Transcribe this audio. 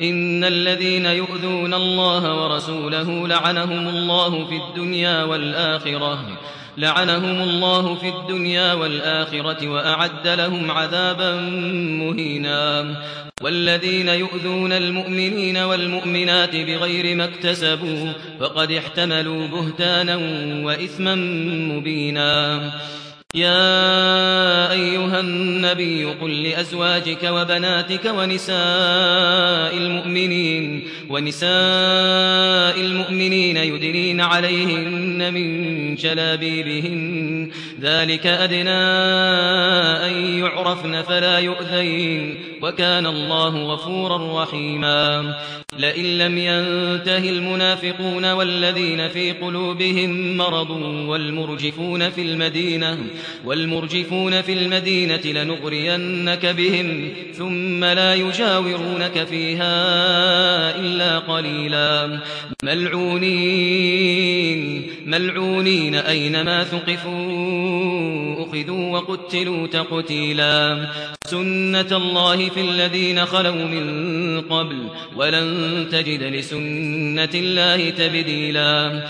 إن الذين يؤذون الله ورسوله لعنهم الله في الدنيا والآخرة لعنهم الله في الدنيا والآخرة وأعد لهم عذابا مهينا والذين يؤذون المؤمنين والمؤمنات بغير ما اكتسبوا فقد احتملوا بهتانا وإثما مبينا يا أيها النبي قل لأزواجك وبناتك ونساء المؤمنين ونساء المؤمنين يدنين عليهن من جلابيبهن ذلك أدنى يعرفن فلا يؤذين وكان الله غفورا رحيما. لئن لم ينته المنافقون والذين في قلوبهم مرض والمرجفون في المدينة والمرجفون في المدينة لنغرينك بهم ثم لا يجاورونك فيها إلا قليلا. ملعونين ملعونين أينما ثقفوا؟ أخذوا وقتلوا تقتيلا. سنة الله في الذين خلوا من قبل ولن تجد لسنة الله تبديلا.